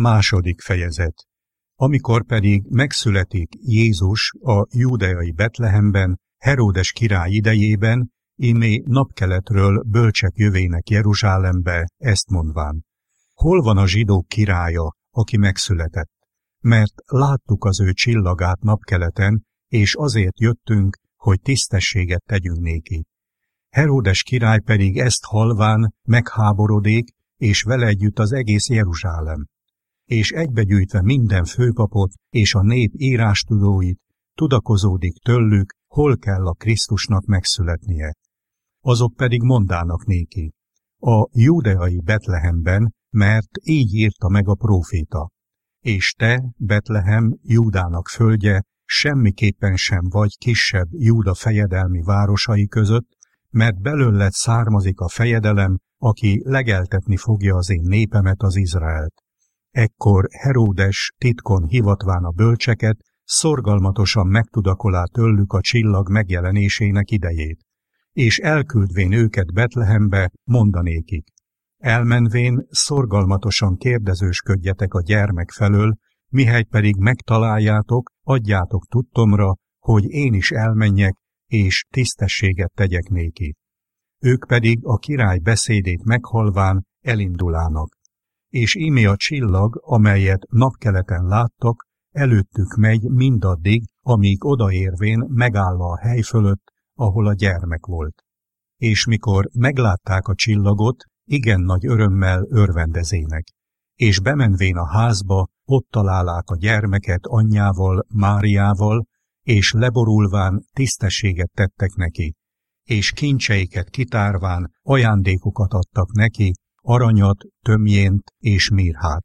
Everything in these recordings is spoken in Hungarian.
Második fejezet Amikor pedig megszületik Jézus a júdeai Betlehemben, Heródes király idejében, imé napkeletről bölcsek jövének Jeruzsálembe, ezt mondván. Hol van a zsidók királya, aki megszületett? Mert láttuk az ő csillagát napkeleten, és azért jöttünk, hogy tisztességet tegyünk néki. Heródes király pedig ezt halván megháborodik, és vele együtt az egész Jeruzsálem és egybegyűjtve minden főpapot és a nép írástudóit, tudakozódik tőlük, hol kell a Krisztusnak megszületnie. Azok pedig mondának néki, a júdeai Betlehemben, mert így írta meg a próféta. És te, Betlehem, Júdának földje, semmiképpen sem vagy kisebb Júda fejedelmi városai között, mert belőled származik a fejedelem, aki legeltetni fogja az én népemet, az Izraelt. Ekkor Heródes titkon hivatván a bölcseket, szorgalmatosan megtudakolá tőlük a csillag megjelenésének idejét, és elküldvén őket Betlehembe mondanékik. Elmenvén szorgalmatosan kérdezősködjetek a gyermek felől, mihely pedig megtaláljátok, adjátok tudtomra, hogy én is elmenjek, és tisztességet tegyek néki. Ők pedig a király beszédét meghalván elindulának és ímé a csillag, amelyet napkeleten láttak, előttük megy mindaddig, amíg odaérvén megáll a hely fölött, ahol a gyermek volt. És mikor meglátták a csillagot, igen nagy örömmel örvendezének, és bemenvén a házba, ott találák a gyermeket anyjával, Máriával, és leborulván tisztességet tettek neki, és kincseiket kitárván ajándékokat adtak neki, aranyat, tömjént és mirhát.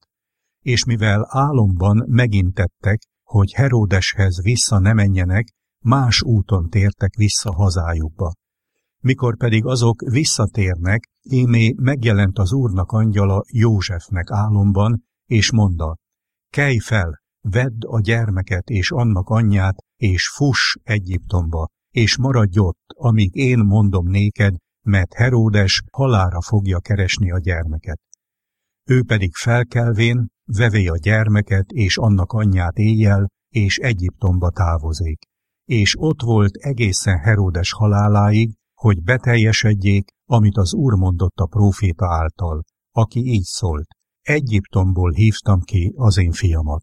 És mivel álomban megintettek, hogy Heródeshez vissza ne menjenek, más úton tértek vissza hazájukba. Mikor pedig azok visszatérnek, émé megjelent az úrnak angyala Józsefnek álomban, és mondta, kelj fel, vedd a gyermeket és annak anyját, és fuss Egyiptomba, és maradj ott, amíg én mondom néked, mert Heródes halára fogja keresni a gyermeket. Ő pedig felkelvén vevé a gyermeket és annak anyját éjjel, és Egyiptomba távozik. És ott volt egészen Heródes haláláig, hogy beteljesedjék, amit az Úr mondott a próféta által, aki így szólt. Egyiptomból hívtam ki az én fiamat.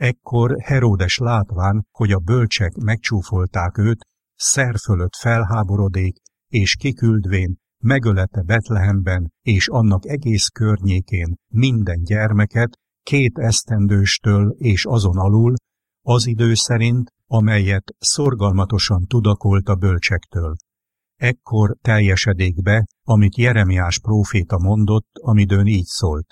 Ekkor Heródes látván, hogy a bölcsek megcsúfolták őt, szer fölött felháborodék, és kiküldvén megölette Betlehemben és annak egész környékén minden gyermeket, két esztendőstől és azon alul, az idő szerint, amelyet szorgalmatosan tudakolt a bölcsektől. Ekkor teljesedék be, amit Jeremiás próféta mondott, amidőn így szólt.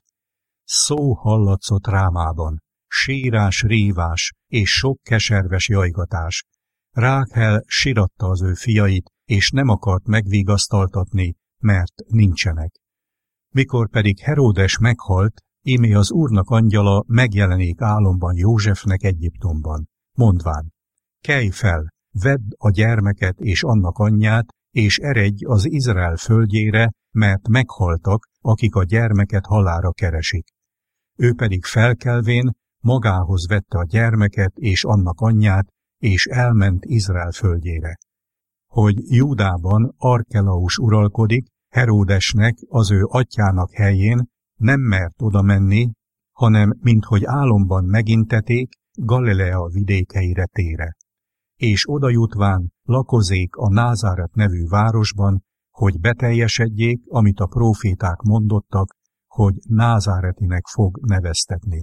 Szó hallatszott rámában, sírás, rívás és sok keserves jajgatás. Rákhel siratta az ő fiait, és nem akart megvigasztaltatni, mert nincsenek. Mikor pedig Heródes meghalt, ímé az úrnak angyala megjelenik álomban Józsefnek Egyiptomban, mondván, kelj fel, vedd a gyermeket és annak anyját, és eredj az Izrael földjére, mert meghaltak, akik a gyermeket halára keresik. Ő pedig felkelvén magához vette a gyermeket és annak anyját, és elment Izrael földjére hogy Júdában Arkelaus uralkodik, Heródesnek, az ő atyának helyén nem mert oda menni, hanem minthogy álomban meginteték, Galilea vidékeire tére. És oda jutván lakozék a Názáret nevű városban, hogy beteljesedjék, amit a proféták mondottak, hogy Názáretinek fog neveztetni.